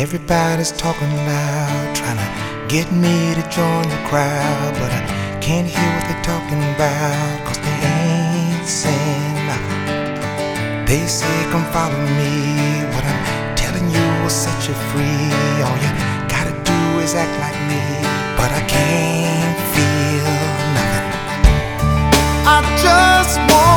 Everybody's talking loud, trying to get me to join the crowd, but I can't hear what they're talking about, cause they ain't saying nothing. They say, come follow me, what I'm telling you will set you free. All you gotta do is act like me, but I can't feel nothing. I just want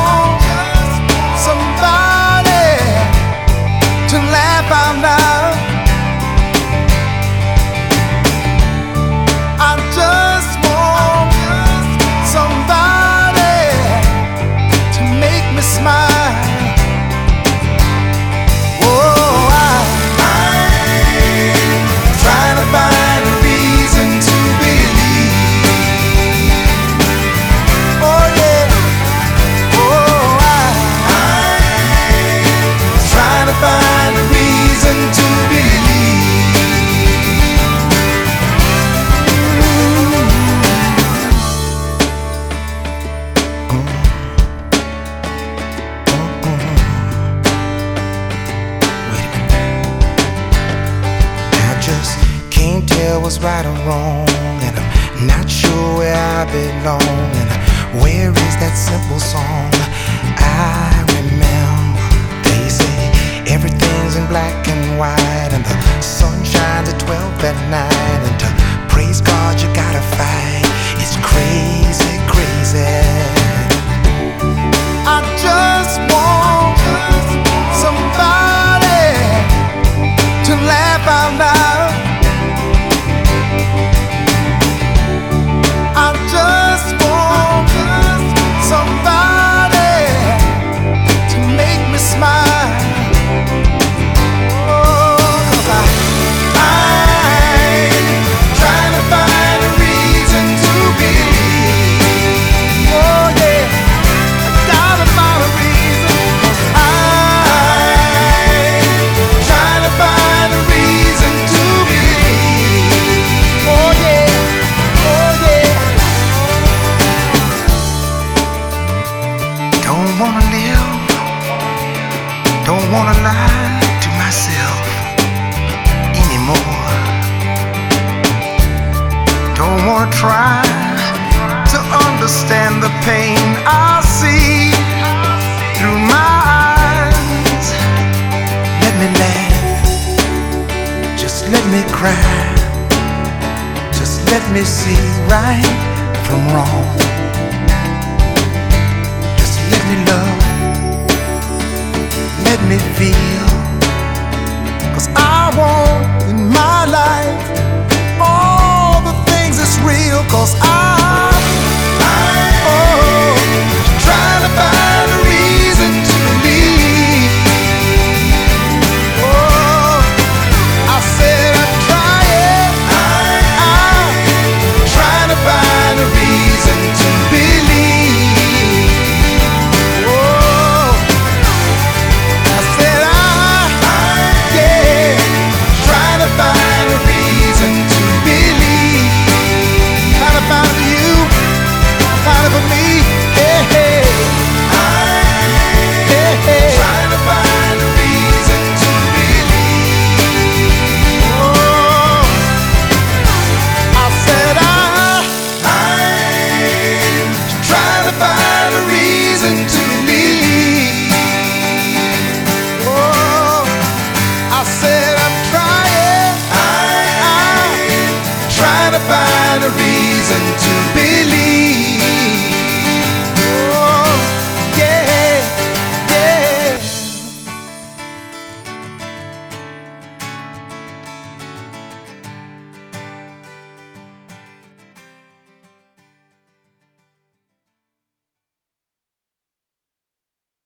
what's right or wrong, and I'm not sure where I belong. And where is that simple song? I try to understand the pain I see through my eyes. Let me laugh, just let me cry, just let me see right from wrong. Just let me love, let me feel. feel cause I